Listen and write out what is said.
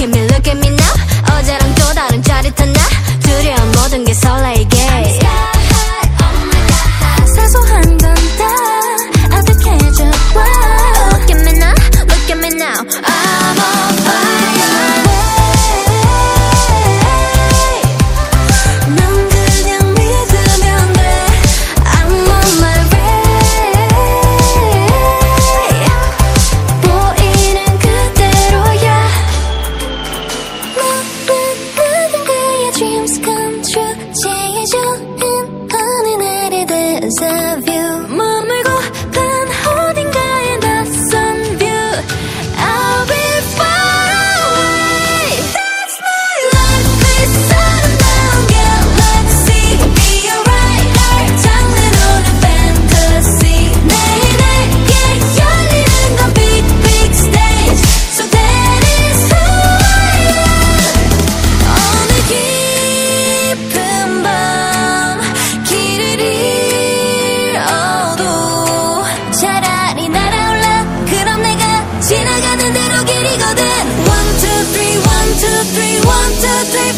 Give me you in honey, as I view. to be